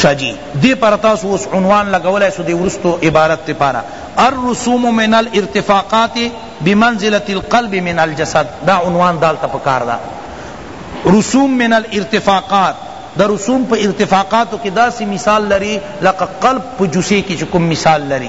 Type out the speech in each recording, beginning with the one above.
شه جی دی پر تاسو اوس عنوان لګولای سو دی وروستو عبارت ته پارا الرسوم من الارتفاقات بمنزلة القلب من الجسد دا عنوان دالته پکار دا رسوم من الارتفاقات دا رسوم پا ارتفاقاتو کی داسی مثال لری لکه قلب پا جوسی کی چی کوم مثال لری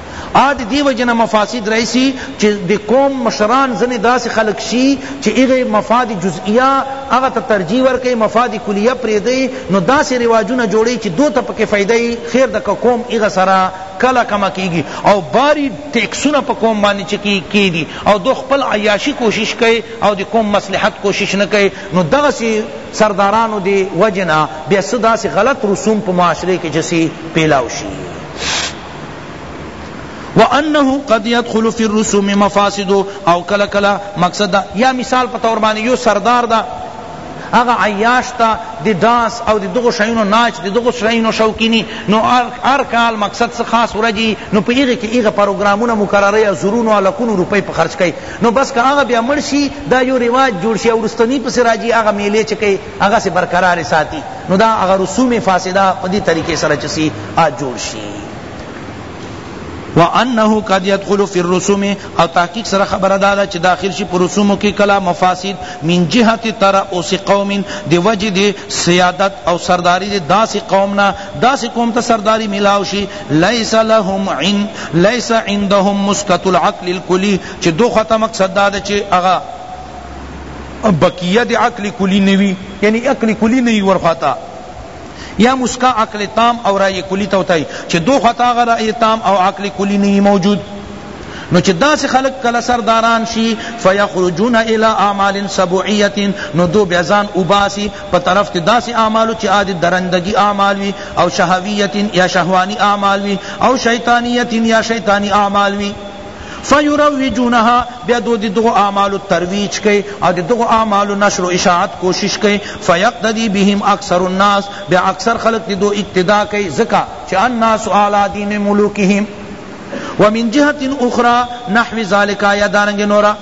آ دی دی وجه نه مفاسد رئیسی چی دی قوم مشران زنی داسی خلق شی چی ایغی مفاد جزئیہ اغا تا ترجیح ورکی مفاد کلیہ پریدی نو داسی رواجونه جوڑی چی دو تا پکی فائدہ یی خیر دا که قوم ایغا سرا کلا کما کیگی او باری ٹیکسونه پا قوم باندی چکی کیدی او دو خپل عیاشی کوشش کئی او دی قوم مصلحت کوشش نکئی نو دغسی سردارانو دی وجه نه بیا څه داسی غلط رسوم پا معاشرے کجسی پیلاؤ شی وانه قد يدخل في الرسوم مفاسد او کلا کلا مقصد دا یا مثال په تور باندې یو سردار دا هغه عیاش تا دی داس او دی دغه شینو ناچ دی دغه شینو شوکینی نو هر کال مقصد څه خاص ورجی نو په ایغه کې ایغه پروګرامونه مقرره یا زرونو الکونو روپۍ په خرج کړي نو بس که هغه بیا مرشي دا یو رواج جوړ شي او رستنی پس راځي هغه میلې چکه هغه سه برقرار ساتی نو دا هغه رسوم فاسده په دې طریقې سره چسی ا جوړ شي وانه قد يدخل في الرسوم او تحقیق سره خبر دادا چې داخل شي پر رسوم کې کلا مفاسد من جهت تر او سی قوم دی وجه دی سیادت او سرداری دی داس قوم نا داس قوم ته سرداری ملاو شي ليس لهم عن ليس عندهم مسكت العقل الكلي چې دوه ختم مقصد دادا چې اغا بقیه د عقل کلی نه وي یعنی عقل کلی نه وي ورخواته یا مسکا عقل تام او رای کلی ته وتای چې دو خواته هغه رای تام او عقل کلی نه موجود نو چې داسې خلق کله سرداران شي فیخرجون الی اعمال سبعیه نو دو بیا ځان وباسي په طرف ته داسې اعمالو چې عادي درندګي اعمال وي او شهویه یا شهوانی اعمال وي او شیطانیه یا شیطانی اعمال وي فیروجونها بیا دو دی دغو اعمالو ترویج کئی او دی دغو اعمالو نشر و اشاعت کوشش کئی فیقتدی بهم اکثر الناس بیا اکثر خلق دی دو اقتداء کئی ذکا چی الناس علی دین ملوکهم ومن جهت اخری نحو ذلک یا دارنگ نورا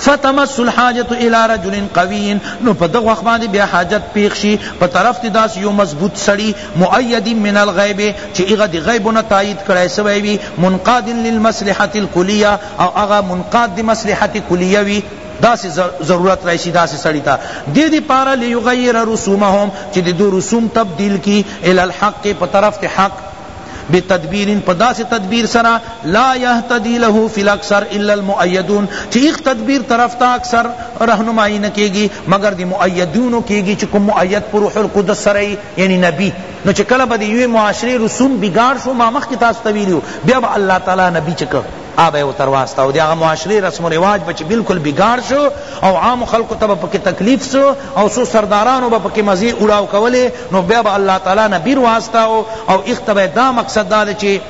فتمس الحاجت الی رجل قوی نو په دغه وخت باندې بیا حاجت پیښ شي په طرف ته داس یو مضبوط سړی مؤید من الغیب چې هغه د غیب نه تایید کړای سوی وي منقاد للمصلحه الکلیه او هغه منقاد د مصلحت کلیه وي داس ضرورت راشی داس سڑی تا دی دی پارا لیغیر رسومهم چی دی دو رسوم تبدیل کی الی الحق پا طرف تی حق بتدبیر په داسې تدبیر سره لا یهتدی له فی الاکثر الا المؤیدون چې ایخ تدبیر طرف ته اکثر رهنمایی نه کیږي مگر د مؤیدونو کیږي چې کوم مؤید پر روح القدس سره یعنی نبی نو چې کله به د یوې معاشرې رسوم بګار شو ما مخکې تاسو ته ویلي بیا به الله تعالی نبی چې هغه به یې ورته راواسته او د هغه معاشرې رسم و رواج به چې بلکل بګاړ شو او عامو خلکو ته به پکې تکلیف سو او څو سردارانو به پکې مزې اوړاو کولې نو بیا به الله تعالی نبي راواستاوه او هغه ته به یې دا مقصد دا دی چې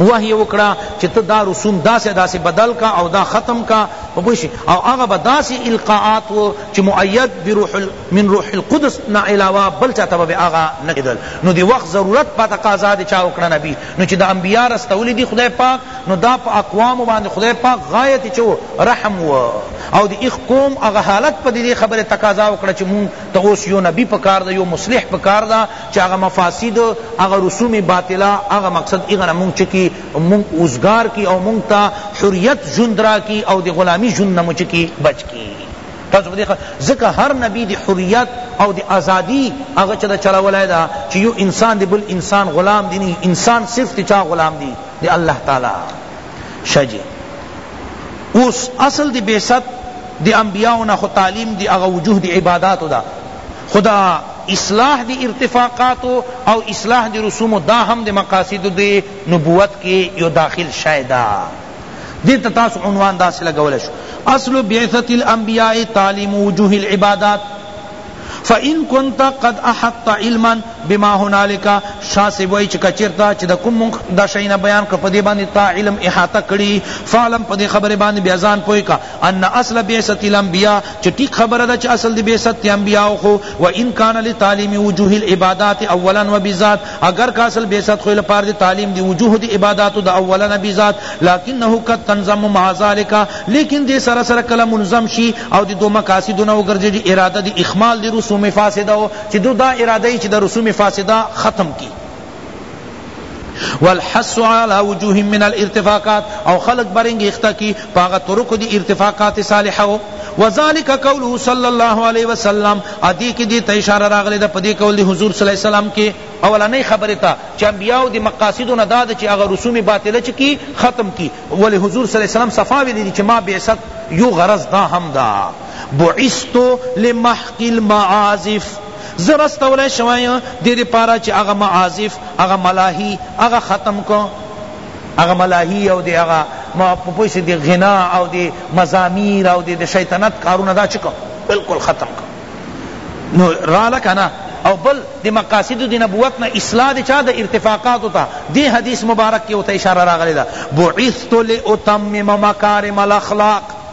وحی وکړه چې ته دا رسوم داسې داسې بدل کا او دا ختم کا په پوه شې او هغه به داسې القاءات و چې مؤید بروح من روح القدس نه علاوه بل چاته به هغه نه کیدل نو دی وخت ضرورت په تقاضا دی چا وکړه نبی نو چی د انبیاء رستولی دی خدای پاک نو دا په اقوام باندې خدای پاک غایت چو رحم و او دی اخ قوم هغه حالت په دی خبره تقاضا وکړه چی مون ته اوس یو نبی پکار ده یو مصلح پکار ده چی هغه مفاسد هغه رسوم باطله هغه مقصد هغه مون چکی مون اوزگار کی او مون ته حریت ژوند را کی او دی غلامی ژوند نه مون چکی بچ کی تاسو په دې خبر ځکه هر نبی د حریت او د آزادی هغه چا چلولای دا چې یو انسان دی بل انسان غلام دی نه انسان صرف دی چا غلام دی دی الله تعالی شجی اوس اصل دی بیست دی انبیاءنا خو تعلیم دی هغه وجوه دی عبادات دا خدا اصلاح دی ارتفاقات او اصلاح دی رسوم دا هم دی مقاصد دی نبوت کی یو داخل شایدہ دې ته تاسو عنوان داسې لګولی شو اصل بعثة الانبیاء تعلیم وجوه العبادات فان كنت قد احط علما بما هنالك شاه سی وای چې کچرتا چې د کوم د شینه بیان کړ په دې باندې تا علم احاطه کړي فعلم په دې خبره باندې بیا ځان پوی کا ان اصل بعثت الانبیاء چې ټیک خبره ده چې اصل د بعثت انبیاء خو وان كان لتعلیم وجوه العبادات اولا وبذات اگر که اصل بعثت خو لپاره د تعلیم دی وجوه د عباداتو د اول نبی ذات لکنه قد تنظم مع ذلک لیکن دې سره سره کله منظم شي او د دو مقاصد نه وګرځي اراده د اخمال د رسوم فاسده چې دو دا اراده چې د رسوم فاسده ختم کی والحث على وجوه من الارتفاقات او خلق برنگ اختا کی په هغه طرقو دی ارتفاقات صالحه وو وذلک قوله صلی الله علیه وسلم ادی کی دی ته اشاره راغلی ده پدی قول دی حضور صلی الله علیه وسلم کی اولنی خبر تا چ انبیاء دی مقاصد نه داد چ اگر رسوم باطله چ کی ختم کی ولی حضور صلی الله علیه وسلم صفا ویلی دی چ ما بعثت یو غرض دا هم دا بعثت لمحق المعازف زرست ولی شوی دی دی پارا چ اغه معازف اغه ملاهی اغه ختم کو هغه ملاهی او دی هغه پوه شی دی غنا او دی مزامیر او دی شیطنت کارونه دا چه کړه بالکل ختم کړه نو راله کنه او بل دی مقاصد دی نبوت نه اصلاح دی چا د ارتفاقات تا دی حدیث مبارک کی او ته اشاره راغلی دا بعثت لاتمم مکارم الاخلاق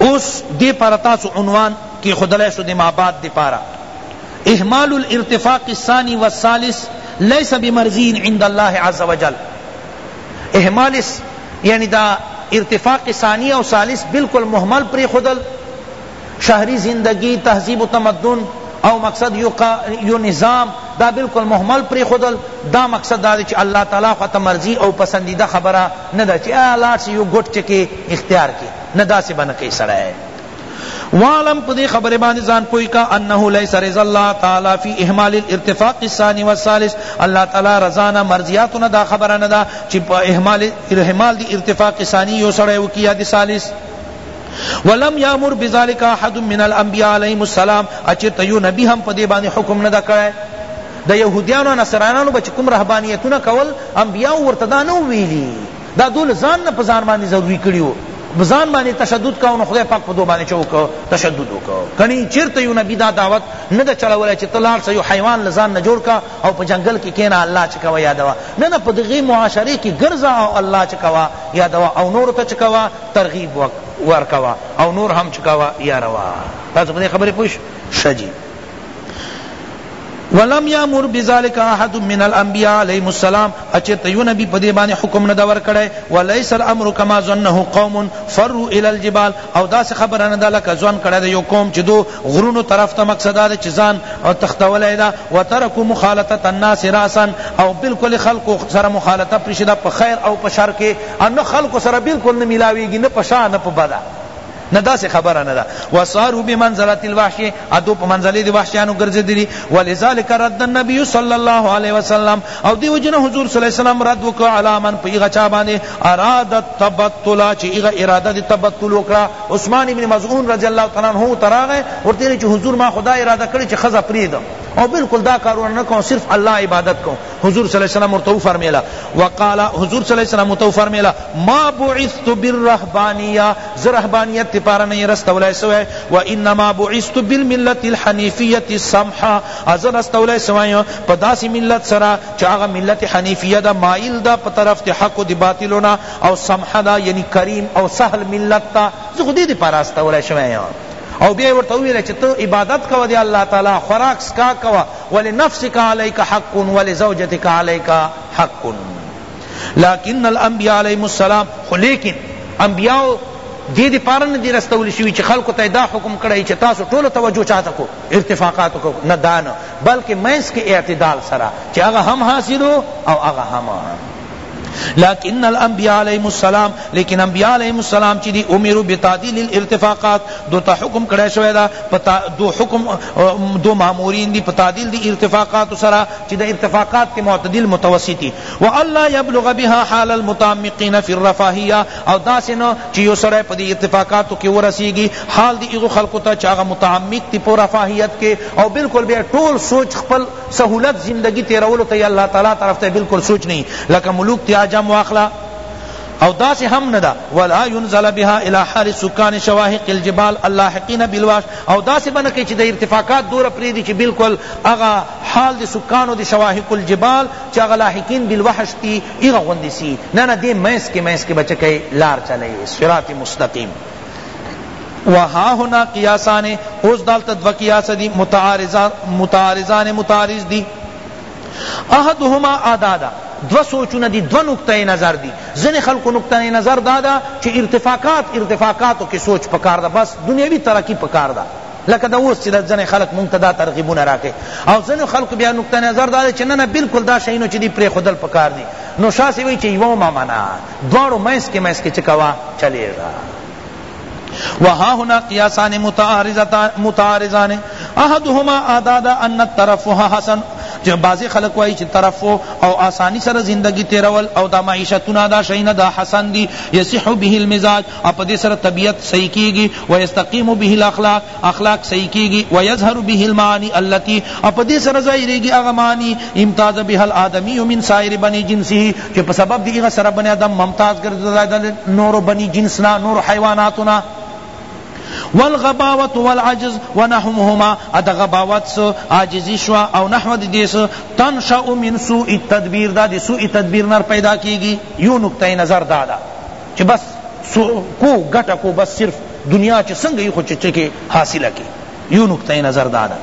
اوس دې پاره تاسو عنوان کېښودلای شو د مابعد د پاره اهمال الارتفاق الثانی والثالث لیس بمرضی عند الله عزوجل اهمال یعنی دا ارتفاق ثانی او ثالث بالکل مهمل پرېښودل شهری زندگی تهذیب و تمدن او مقصد یو نظام دا بالکل مهمل پریخودل دا مقصد دا چې الله تعالی خواته مرضی او پسندیده خبره نه دا چی آه لاړ شی یو ګوټ چکی اختیار کی نه داسی به نه کئی سړی واعلم پدی خبر باندې ځان پوی کا انه ليس رضا الله تعالی فی اهمال الارتفاق الثاني والثالث الله تعالی رضا نه مرضیات نه دا خبر نه دا چې په اهمال اهمال دی ارتفاق ثانی یو سره یو کیا دی ثالث ولم یامر بذلک احد من الانبیاء علیهم السلام اچ تیو نبی هم پدی باندې حکم نه دا کړی د یهودیانو او نصرانیانو به چی کوم رهبانیتونه کول انبیاوو ورته دا نه وو ویلی دا دوی له ځان نه په ځان باندی ضروری کړی وو په ځان باندی تشدد کاوه نو خدای پاک په دوی باندی چه وکړ تشدد وکړ کنی چیرته یو نبی دا دعوت نه ده چلولی چه ته لاړ سه یو حیوان له ځان نه جوړ که او په جنګل کی کینه الله چه کوه یادوه نه نه په دغی معاشره کی ګرځه او الله چه کوه یادوه او نورو ته چه کوه ترغیب ورکوه او نور هم چه کوه یاروه تاسو په دی خبری پوه شوی شه جی ولم یامر بذلک احد من الانبیاء علیهم السلام اچرته یو نبی پدی باندې حکم نه دور کړی ولیس الامر کما ظنه قوم فروا الی الجبال او داس خبر نه دلک ځوان کړه د یو قوم چې دو غرونو طرف ته مقصد ده چې ځان تختولای دا وترکو مخالطه الناس راسا او بالکل خلق سره مخالطه پرشده په خیر او په شر کې ان خلق سره بالکل نه ملاویږي نه په شان نه په بلا نه داسې خبره نه ده وصاروا بمنزلة الوحش ادو په منزله دی وحشیانو ګرځیدلی ولذلك رد النبي صلی الله علیه وسلم او دی وجنه حضور صلی الله علیه وسلم رد وکړه علی من په هغه چا باندې اراد التبتل چې هغه اراده دی تبتل وکړه عثمان ابن مظعون رضی الله تعالی عنہ تراغه ورته چې حضور ما خدا اراده کړی چې خزه پریدم او بالکل دا کارونه نه کوم صرف الله عبادت کوم حضور صلی الله علیه وسلم ورته فرمایلا وقال حضور صلی الله علیه وسلم ورته فرمایلا ما بعثت بالرهبانیه زه رهبانیت دپاره نه رستولی سوی و انما بعثت بالملت الحنیفیة السمحة زه رستولی سوی یم په داسی ملت سره چه هغه ملت حنیفیه ده مایل ده په طرف د حق و د باطلو نه او سمحة ده یعنی کریم او سهل ملت ته زه خو دی دپاره استولی شوی یم او بیا ورته ویل چې ته عبادت کوه دی الله تعالی خوراک سکا کوه ولنفسک علیک حق ولزوجتک علیک حق لکن الانبیاء علیهم السلام خو لیکن انبیاء دې دې پاره نه دي رستول شوي چې خلکو ته دا حکم کړی چې تاسو ټولو توجه چاته کو ارتفاقاتو کو نه دا نه بلکې منځ کې اعتدال سره چې هغه هم حاصل او هغه هم لكن الانبیاء علیهم السلام لیکن انبیاء علیهم السلام چی دی امروا بتعدیل الارتفاقات دو تا حکم کڑا شوی دا دو حکم دو مامورین دی تعدیل دی ارتفاقات سرا چی دا ارتفاقات تی معتدل متوسطی والا یبلغ بها حال المتعمقین فی الرفاهیہ او داسې نه چې یو سړی په دې ارتفاقاتو کې ورسیږي حال د هغو خلکو ته چې هغه متعمق دي په رفاهیت کې او بالکل بیا ټول سوچ خپل سهولت زندگی تیرولو ته الله تعالی طرف ته بالکل سوچ نه لکه ملوک تی عجم واخلا او داس هم ندا ولا ينزل بها الى حال سكان شواهق الجبال اللاحقين بالواش او داس بنکه چې د ارتفاقات دور پریدي چې بالکل اغا حال د سکانو د شواهق الجبال چه هغه لاحقین بالوحش تی هغه غوندی سی نه نه دی منځ کی منځ کی به چه کئی لار چلی صراط مستقیم و هاهنا قیاسان اوس دلته دوه قیاس دی متعارضان متعارض دی احدهما اعدادا دو سوچونه دی دو نکته نظر دی زن خلق نکته نظر دادا چه ارتفاقات ارتفاقاتو کی سوچ پکار دا بس دنیاوی ترقی پکار دا لکه دا اوس چی دا ځنی خلک مونږ ته دا ترغیبونه راکوي او ځنی خلکو بیا نقطه نظر دا ده چی نه نه بالکل دا شیونه چی دی پریښودل پکار دي نو شاه صاحب وایي چی یوه مه منه دواړو منځ کې منځ کې چه کوه چلیږه وها هنا قیاسان متعارضان احدهما اعداد ان الترفه حسن جو بعضی خلق وائی چھ طرف او آسانی سر زندگی تیرول او دا معیشتنا دا شئینا دا حسن دی یصح به المزاج او په دې سره طبیعت صحیح کیږي ویستقیم به الاخلاق اخلاق صحیح کیږي ویظهر به المعانی التی او په دې سره ظاهریږي هغه معانی امتاز بها الآدمی من سایر بنی جنسه چه په سبب دی هغه سره بنی آدم ممتاز ګرځیدل نور بنی جنس نه نور حیواناتو نه والغباوت والعجز ونحوهما اد غباوت سو عاجزی شو او نحو دیس تنشأ من سوء التدبیر دا دی سوء تدبیر نر پیدا کیگی یو نکتہ نظر دادا چه بس سو کو گټه کو بس صرف دنیا چه سنگ یی خو چه چکه حاصله کی یو نکته نظر دادا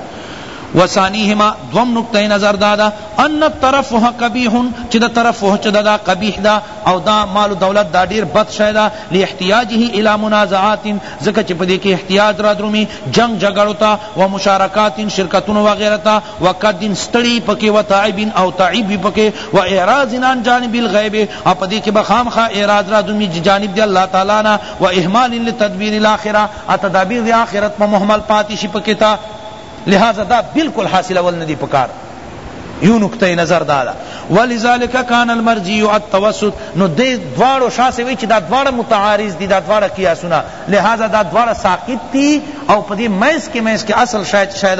وثانیهما دوم نکته نظر دادا ان الترفه قبیح چه دا ترفه چه دا قبیح دا او دا مال و دولت دا دیر بد شای دا لاحتیاجه الى منازعات زکه چه پدی که احتیاج را درومی جنگ جگڑو تا و مشارکات شرکتون وغیرہ تا و کد ستړی پکې و تعب او تعب وی پکې و اعراض عن جانب الغیب او په دې کې به خامخا اعراض را دومي جانب دی الله تعالی نه و اهمال لتدبیر الاخره او تدابیر دی آخرت په مهمل پاتې شي پکې تا لہذا دا بالکل حاصل اول ندی پکار یو نقطه نظر دادا ولذالک کان المرجی التوسط نو دې دواړو شاه سوي چې دا دواړه متعارض دي دا دواړه قیاسونه لہذا دا دواړه ساقط دي او په دې مېز کې مېز کې اصل شاید شاید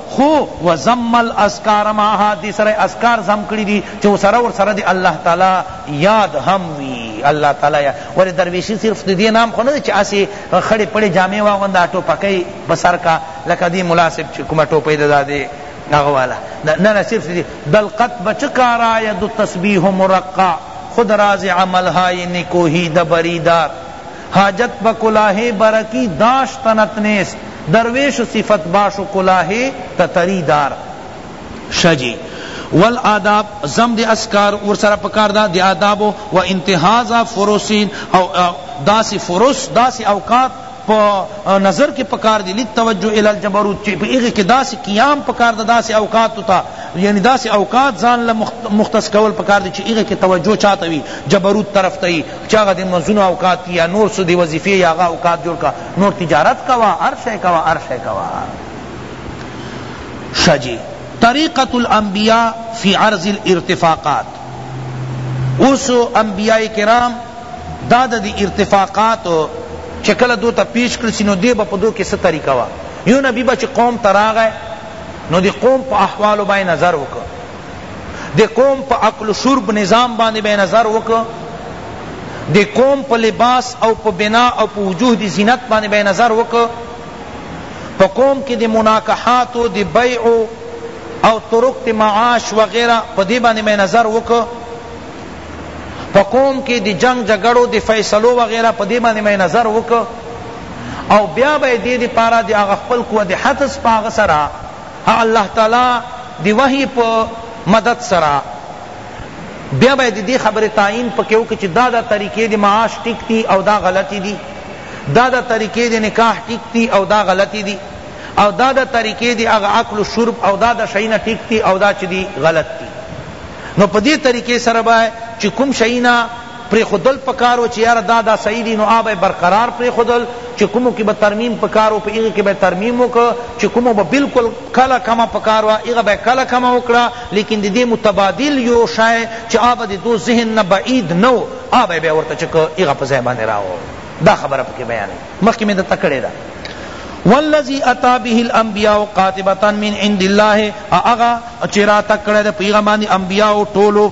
خو وضم الاذکار معها دې سره اذکار ضم کړي دي چې سره ورسره دې الله تعالی یاد هم وي الله تعالی یاد ولې درویشي صرف د دې نام خو نه دی چې هسې خړې پړې جامې واغونده ټوپکۍ په سر کا لکه دې ملا صاحب چې کومه ټوپۍ ده دا دې هغه والا نه نه صرف دې بل قد بچ کاراید تسبیح مرقع خود راز عمل های نکوهی د بریدار حاجت به کلاه برکی داشتنت نیست درویش صفت باش و کلاه تتری دار شه جی والآداب ضم دی اذکار ورسره پکار دا دی آداب و انتهاز فرسین او داسی فرس داسی اوقات پا نظر کے پکار دی لیت توجہ الی الجبروت چی پا ایغی کے داسی قیام پکار دا داسی اوقات تا یعنی داسی اوقات زان لمختص کول پکار دی چی ایغی کے توجہ چاہتا وی جبروت طرف تا چه هغه د نمانځونو اوقات دي یا نور څه د وظیفې یا هغه اوقات جوړ کړه نور تجارت کوه هر شی کوه هر شی کوه شه جی طریقة الانبیاء فی عرض الارتفاقات اوس انبیاء کرام دا د ارتفاقات چه کله دو ته پیش کړی سي نو دی به په دو کې څه طریقه وه یو نبی به چې قوم ته راغی نو د قوم په احوالو باندې نظر وکړ دې قوم په اکل و شرب نظام باندې به نظر وکړو دې قوم په لباس او په بنا او په وجوه دې زینت باندې به نظر وکړو په قوم کې دې مناکحات او دې بیع او طرق دې معاش وغیرہ په دې باندې به نظر وکړو په قوم کې دې جنگ جګړو دې فیصلو وغیرہ په دې باندې به نظر وکړو او بیا به دې دې پارا دې هغه خپل قوت حدث پاغه سره هغه الله تعالی د وحی په مدد سره بیا باید د دې خبرې تعین پکې وکړي چې دا دا طریقې د معاش ټیک دي او دا غلطې دي دا دا طریقې د نکاح ټیک دي او دا غلطې دي او دا دا طریقې د هغه اکل شرب او دا دا شینا ټیک دي او دا چې دي غلط دي نو په دې طریقې سره به چې کوم شینا پریښودل پکار وو چی یاره دا دا صحیح دی نو هغه به یې برقرار پریښودل چی کومو کی به ترمیم پکار وو په هغه کی به یې ترمیم وکړ چی کومه به بلکل کله کمه پکار وه هغه به یې کله کمه وکړه لیکن ددې متبادل یو شی چی هغه به د دوئ ذهن نه بعید نه وو هغه به یې بیا ورته چک هغه په ځای باندې راوړ دا خبره پکی بیانوی مخکی می درته کړی ده والذی اتی به الانبیاء قاطبة من عند الله هغه چی راتګ کړی ده په هغه باندې انبیاء ټولو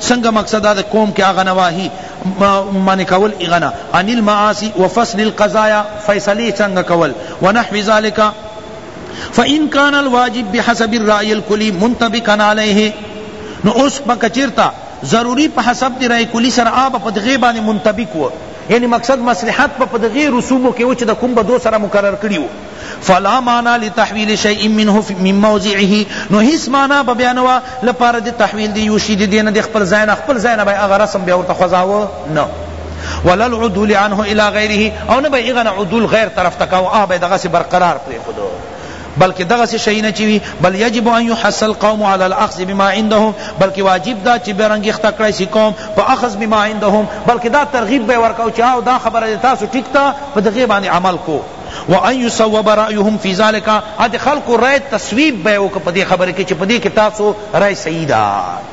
څنګه مقصد دا دی قوم کې هغه نواهی منع کول هغه نه عن المعاصی وفصل القضایا فیصلې څنګه کول ونحو ذلک فان کان الواجب بحسب الرای الکلی منطبقا علیه نو اوس بکچرتا ضروری په حسب دی رای کلی سره آب په دغه باندې منطبق و یعنی مقصد مصلحت په دغه رسومو کې و چې د کوم بدو سره مقرر کړیو فلا معنی لتحویل شیء منه من موضعه نو هیڅ معنی به بیا نه وه لپاره د تحویل د یو شي د دې نه د خپل ځای نه خپل ځای نه به یې هغه رسم بیا ورته خوځاوه نه ولا العدول عنه الى غیره او نه به یې هغه نه عدول غیر طرف ته کاوه هغه به یې دغسې برقرار پرېښودو بلکہ دغه سے شئی نہ چوی بل یجب ان یحصل قوم علی الاخذ بما عندهم بلکہ واجب دا چی برنگ اختکڑی سی قوم پا اخذ بما عندهم بلکہ دا ترغیب بے ورکاو چاو دا خبر تاسو ٹکتا پا دغیبان عمل کو وان یصوب رایهم فی ذلک ا د خلقو رای تصویب به وک په دې خبره کې چې په دې کې تاسو رای صحیح ده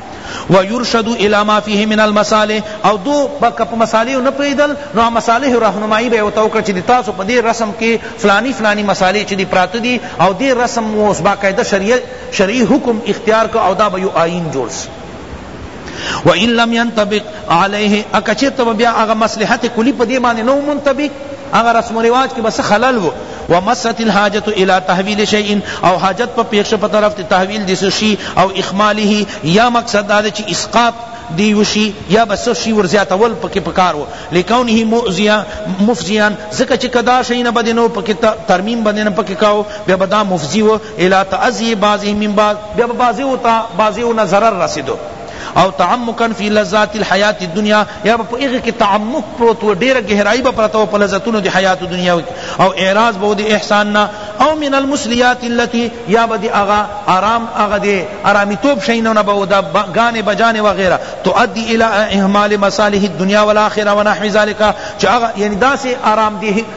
ويرشد الى ما فيه من المصالح او دو بک په مصالح نه پریدل نو مصالح راهنمایی به وتاو کړ چې تاسو په دې رسم کې فلانی فلانی مصالح چې دی پراته دي او دې رسم اوس باقاعده شریعت شرعي حکم اختیار کو او دا به یو آئین جوړ و ان لم ينطبق عليه اکچر تو بیا هغه مصلحت کلی په دې باندې نو منطبق هغه رسم و رواج کې بس خلل وو ومست الحاجت الى تحویل شیء او حاجت په پیښ په طرف تحویل دس شی او اخماله یا مقصد دا چې اسقاط دیوشی یا بس شی ور زیاتول پکې پکار وو لکونه مؤذیا مفزیا زکه چې کدا شی نه بدنو پکې ترمیم بدنه پکې کاو بیا بدا مفزی وو الی تعذی بعضهم من بعض بیا به بعضیو ته بعضیو نه ضرر رسیدو او تعمقا فی لذات الحیات الدنیا یا په هغه کې تعمق پروت و ډیره گہرائی به پرته په لذتونو دی حیات دنیا او اعراض به دی احسان نه او من المسلیات التي یا به دی اغا آرام اغا دی آرامی توپ شینو نه به دا گانے بجانے وغیرہ تؤدی الی اهمال مصالح الدنیا والآخرہ ونحو ذلك چ اغا یعنی دا سے آرام دی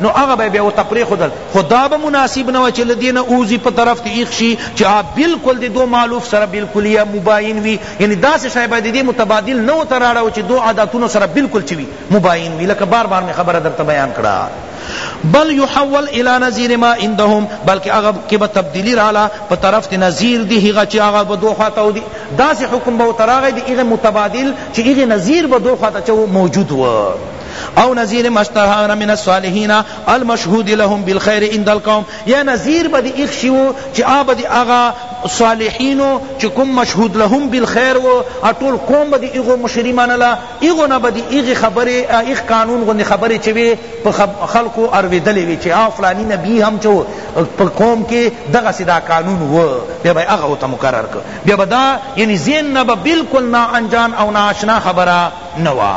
نو هغه به بیا ورته پریښودل خو دا به مناسب نه وه چی له دې نه ووځي په طرف ته ایښ شي چی هغه بلکل د دو مالوف سره بلکلی یا مباین وي یعنی داسې شی به ددې متبادل نه ورته رااړوه چی دو عاداتونو سره بلکل چه وي مباین وي لکه بار بار می خبره درته بیان کړه بل یحول الی نظیر ما عندهم بلکې هغه کې به تبدیلی رااله په طرف ته نظیر دی هغه چې هغه به دوه خواته ودی داسې حکم به ورته راغی د هغه متبادل چې هغه نظیر به دوه خواته چه موجود و او نذیر مشتهر من الصالحین المشهود لهم بالخير عند القوم یا نذیر بدی اخشیو چی آبدی اغا صالحینو چی کم مشهود لهم بالخير و اطول قوم بدی اغو مشری منلا اغو نا بدی اغی خبر اغ قانون غند خبر چوی پا خلقو ارویدلی وی چی آ فلانی نبی هم چو پا قوم کی دغا سدا قانون و بیا با اغا تا مقرر کر بیا با دا یعنی زین نبا بالکل نا انجان او نا آشنا خبرا نوا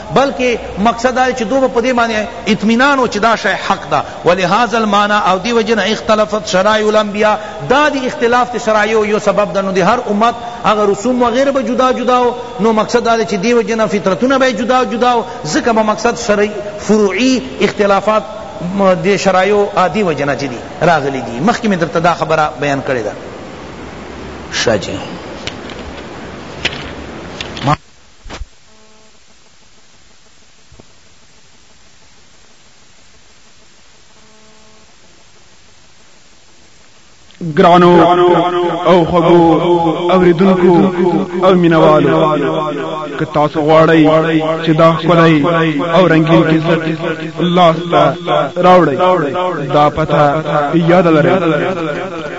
بلکه مقصد دا چی دوئ به پدی باندې اطمینان وو چی دا شئ حق دا ولهذا المعنی او دی وجہ نه اختلفت شرائع الانبیاء دا دی اختلاف دی شرائع یو سبب دا نو دی ہر امت هغه رسوم وغیرہ به جدا جدا وو نو مقصد دا چی دی وجہ نه فطرتونه به جدا جدا وو ځکه به مقصد شرعی فروعی اختلافات دی شرائع دی وجہ نه چی دی راغلی دی مخکی می درته دا خبره بیان کړی دا شاجی ګرانو او خبو اوریدونکو او مینوالو که تاسو غواړئ چې دا خولای او رنگین کیسټ لاس ته راوړئ دا پته یاد لرئ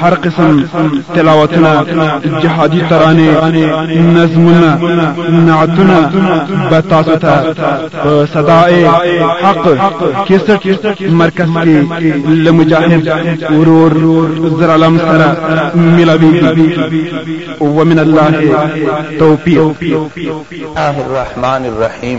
هر قسم تلاوتونه جهادي ترانه نظمونه نعتونه به تاسو ته په صداي حق کیسټ مرکز کې لمجاهد ورور زر علم سره ملاوي ومن الله توفيق الله الرحمن الرحيم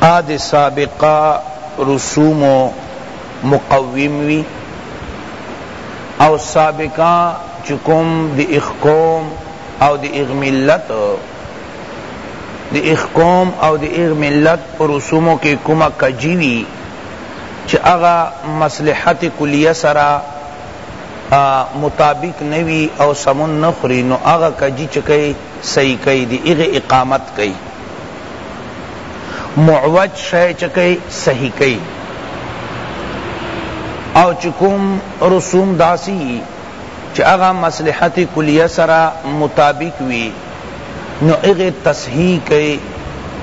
آ د سابقه رسوم مقوم وی او سابقه چی کوم د اخ قوم او د اغ ملت د اخ قوم او د اغ ملت پر رسومو کې کومه کجی وی چې هغه مصلحت کلیه سره مطابق نوی او سمون نخری نو هغه کجی چکه صحیح کئی دی هغه اقامت کئی معوج شے چه کئی صحیح کئی او چه کوم رسوم داسی چه اغا مصلحت کلیه سره مطابق وی نو اغی تصحیح کئی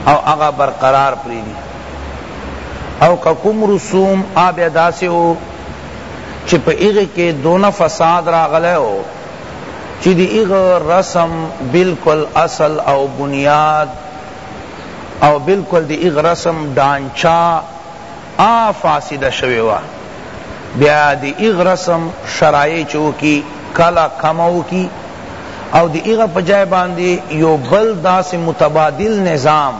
او اغا برقرار پریدی او که کوم رسوم آبیا داسی او چه پا اغی که دون فساد راغلی او چی د هغه رسم بلکل اصل او بنیاد او بلکل د هغه رسم ډانچه آ فاسده شوی وه بیا د هغه رسم شرایع چی وکی کله کمه وکی او د هغه په جای باندی یو بل داسی متبادل نظام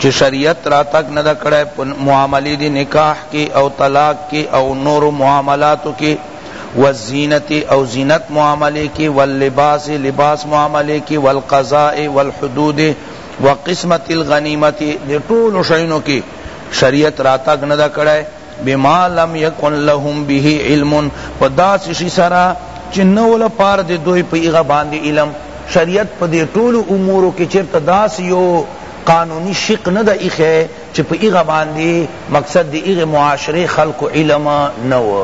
چه شریعت راتګ نه ده کړی په معاملی د نکاح کی او طلاق کی او نورو معاملاتو کی والزینت او زینت معاملی کی واللباس لباس معاملی کی والقضاء والحدود وقسمت الغنیمت دی ټولو شیونو کی شریعت راتګ نه ده کړی بما لم یکن لهم به علم په داسې شي سره چې نه و لپاره د دوی په هغه باندې علم شریعت په دې ټولو امورو کې چېرته داسې یو قانوني شق نه ده ایښی چې په هغه باندې مقصد د هغې معاشرې خلکو علم نه و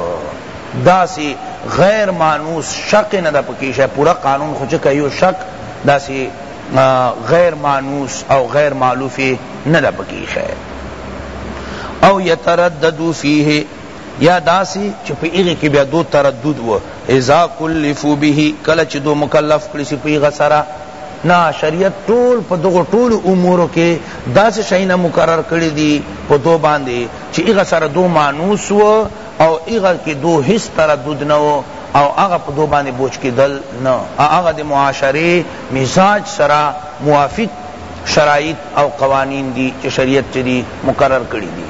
داسې غیر مانوس شق نه ده پکې شی پوره قانون خو چې که یو شق داسې غیر مانوس او غیر معلوف نه ده پکی خیر او یتردد فیه یا داسی چې په هغه کې بیا دو تردد و اذا کلفو به کله چې دو مکلف کړی شي په هغه سره نا شریعت ټول په دغه ټول امورو کې داسې شیونه مقرر کړی دي په دو باندې چې هغه سره دو مانوس و او هغه کی دو هیڅ تردد نه وو او هغه په دو باندې بوج کیدل نه او هغه د معاشری مزاج سره موافق شرایط او قوانین دی چه شریعت چه دی مقرر کړی دی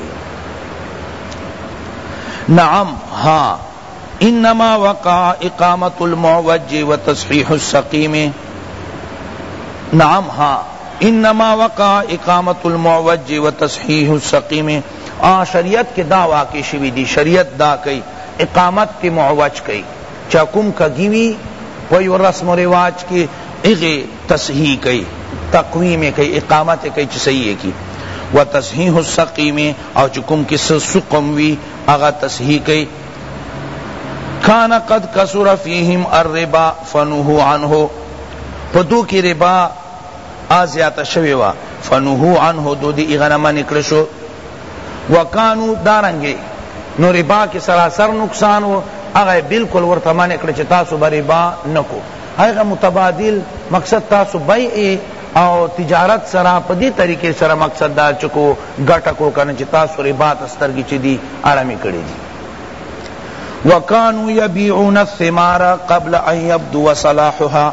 نعم ها انما وقع اقامت المعوج وتصحیح السقیم نعم ها انما وقع اقامت المعوج وتصحیح السقیم آ شریعت کې دا واقع شوی دی شریعت دا کئی اقامت کې معوج کئی چا کوم کګی وی په یو رسم و رواج کې اغه تصحیح کئی تقویم کئی اقامت کئی چې صحیح کی و تصحیح السقیم او چې کوم کې سقم وی اغه تصحیح کئی کان قد کسر فیہم الربا فنوه عنه پدو کی ربا آ زیاته شوی وا فنهو عنه دو دی اغنا من کړشو وکانو دارنګي نو ربا کې سراسر نقصان و هغه بالکل ورته من کړ چې تاسو به ربا نکو هغه متبادل مقصد تاسو بیع او تجارت سره په دې طریقې سره مقصد دا چکو ګټه کو کنه چې تاسو ربا تسترګي چې دی آرامي کړی دی وکانو یبیعون الثمار قبل ان یبدو صلاحها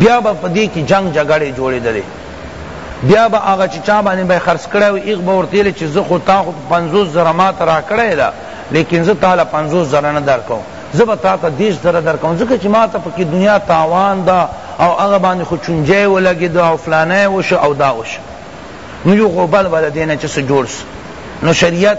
بیا به په دې کې جنګ جګړې جوړېدلې بیا به هغه چې چا باندې به خرڅ کړی وي هغه به ورته ویل چې زه خو تا خو پنځوس زره ماته راکړی ده لیکن زه تاله پنځوس زره نه درکوم زه به تاته دېرش زره درکوم ځکه چې ماته پکې دنیا تاوان ده او هغه باندې خو چونجی ولګېده او فلانی وشو او دا وشو نو یو غوبل به د دې نه چې څه جوړ نو شریعت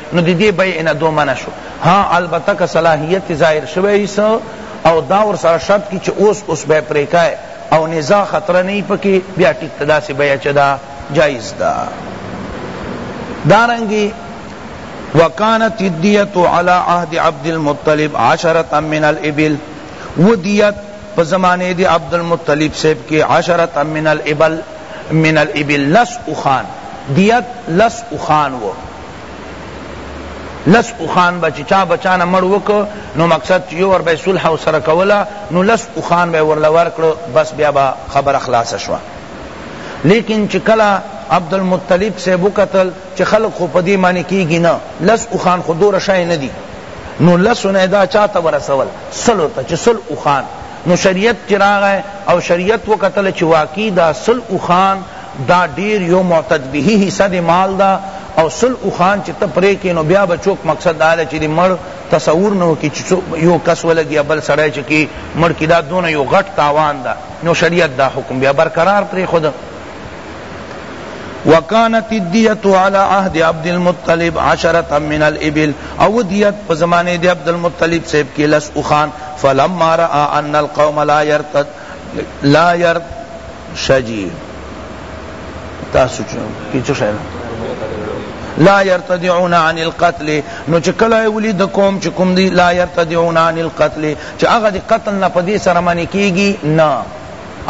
نو د دې بیع نه دو منع شو ها البته که صلاحیت ظاهر شوی وي څه او دا ورسره شرط کی چه اوس اوس به پریکای او نزاع خطره نه پکی بیا ټیک ته داسی بیع چه دا جائز دا دارنگی وکانت الدیت علی عهد عبد المطلب عشرتا من الابل و دیت په زمانه دی عبد المطلب صاحب کی عشرتا من الابل من الابل لس اخان دیت لس اخان و لس اوښان به چې چا بچا نه مړ وکړ نو مقصد چې یو ور به یې صلح ورسره کوله نو لس اوښان به یې ورله ورکړه بس بیا به خبره خلاصه شوه لیکن چې کله عبدالمطلب صاحب وکتل چې خلق خو په دې معنی کېږي نه لس اوښان خو دوره شی نه دي نو لسو نه دا چا ته ورسول سلو ته چې سل اوښان نو شریعت چې راغی او شریعت وکتل چې واقعي دا سل اوښان دا ډیر یو معتد به حصه دی مال دا او سل اوخان چې ته پرې کې نو بیا به چوک مقصد دا دی چې دی مړ تصور نه وکړي چې یو کس ولګي بل سړی چې کی مړ کی دا دونه یو غټ تاوان دا نو شریعت دا حکم بیا برقرار پرې خود وکانت الدیت علی عهد عبد المطلب عشرة من الابل او دیت په زمانه دی عبد المطلب صاحب کې لس اوخان فلما را ان القوم لا يرتد لا يرتد شه جی تاسو کې څه شی لا يرتدعون عن القتل نو چې کله ولي د قوم چې کوم دي لا يرتدعون عن القتل چې هغه د قتل نه پدې سره منې کیږي نه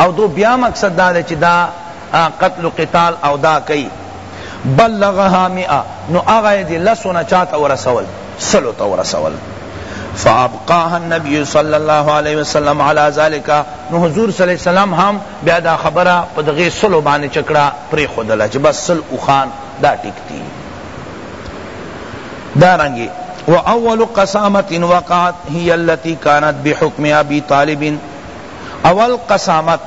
او دو بیا مقصد دا چې دا قتل قتال او دا کوي بلغها مئه نو هغه یې د لسو نه چا ته ورسول سلو ته ورسول فابقاها النبی صلی الله علیه وسلم علی ذلک نو حضور صلی الله علیه وسلم هم بیا دا خبره په دغه سلو باندې چکړه پری خودله چې بس سل او خان دا ټیکتی دارنګي واول قسامه وقعت هي التي كانت بحكم ابي طالب اول قسامت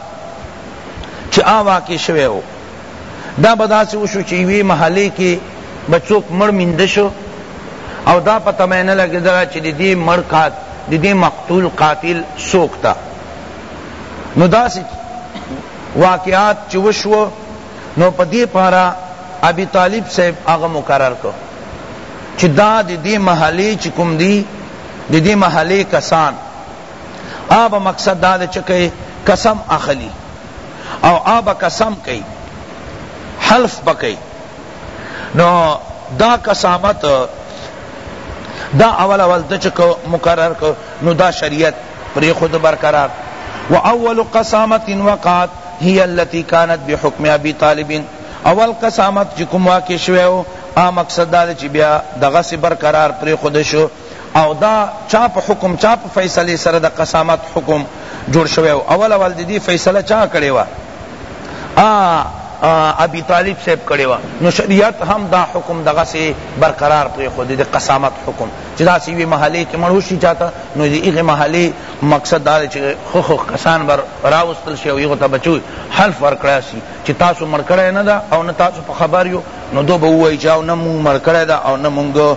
چې آوا کې شوه دا به داسې وشو چې یوې محلې کې به څوک مړ مینده شو او دا پته به یې نه لګېدله چې د دې مړ د دې مقتول قاتل څوک ده نو داسې واقعات چې وشوه نو په دې پاره ابي طالب صاحب هغه مقرر کړ چې دا د دې محلې چې کوم دی د دې محلې کسان آب مقصد دا چې قسم اخلي او آ به قسم کئی حلف به کئی نو دا قسامت دا اول اول دچ کو مقرر کو نو دا شریعت پری خود برقرار و اول قسامت وقات هي التي كانت بحكم ابي طالب اول قسامت چکم واقع شویو آ مقصد دا چی بیا دغه سی برقرار پری خود شو او دا چا په حکم چا په فیصلې سره د قسامت حکم جوړ شوی و اول اول د دې فیصله چا کړې وه ابی طالب صاحب کړی و نو شریعت هم دا حکم دغه سے برقرار پریښود د قسامت حکم چې داسې یوې محلې کې مړ وشي چاته نو د هغې محلې مقصد دا دی چې ښه ښه کسان به راوستل شي او هغو ته بچو حلف ورکړی شي چې تاسو مړ کړی نه ده او نه تاسو په خبر یو نو دو به ووایي چې او نه مونږ مړ کړی ده او نه مونږ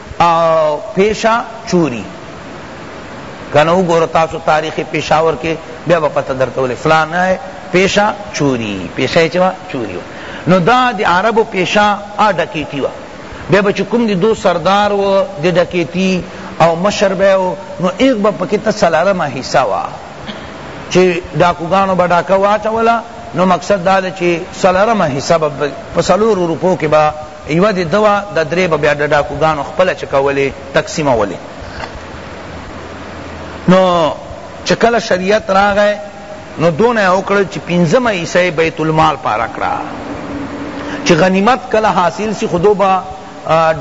او پیشا چوری کنه وګوره تاسو تاریخ پېښور کې بیا به پته درته ولې فلان ہے پیشا چوری پیشا یې چوا چوری و نو دا د عربو پیشا ا ډکیتی و بیا به چې کوم د دو سردار و د ډکیتی او مشر به و نو ایک به پکې ته څلورمه حصہ وه چې ډاکوګانو به ډاکه واچوله نو مقصد دا دی چې څلورمه حصہ به په څلورو روپو کې به یوه دې ده وه، دا درې به بیا دډاکوګانو خپله چې کولې تقسیمولې نو چې کله شریعت راغی نو دونه یې وکړل چې پنځمه حصه یې بیت المال پاره کړه چې غنیمت کله حاصل سي خو دوی به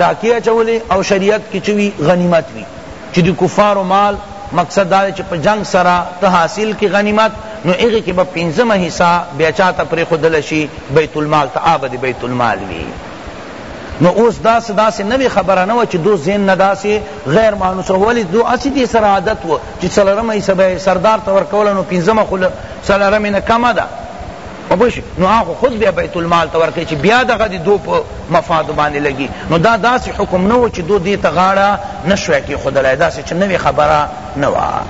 ډاکې اچولې او شریعت کې چې وي غنیمت وي چی د کفارو مال مقصد دا دی چی په جنګ سره ته حاصل کړی غنیمت نو هغی کی به پنځمه حصه بیا چاته پریښودل شی بیت المال ته هغه به د بیت المال وی نو اوس داس داس نوی خبره نه و چی دو زین نه داس غیر مانوس ولی دو اسی دی سر عادت و چی سلرم ایسا بے سردار تور کولا نو پنزم خل سلرم نه کم دا په پوه شوې نو هغه خود بیا بیت المال ته ورکړي چې بیا دغه د دو په مفادو باندې لګي نو دا داسې حکم نه و چې دو دې ته غاړه نه شوی کېښودلی داسې چې نوې خبره نه وه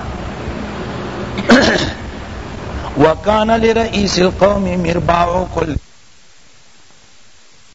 وکان لرئیس القوم مرباع کل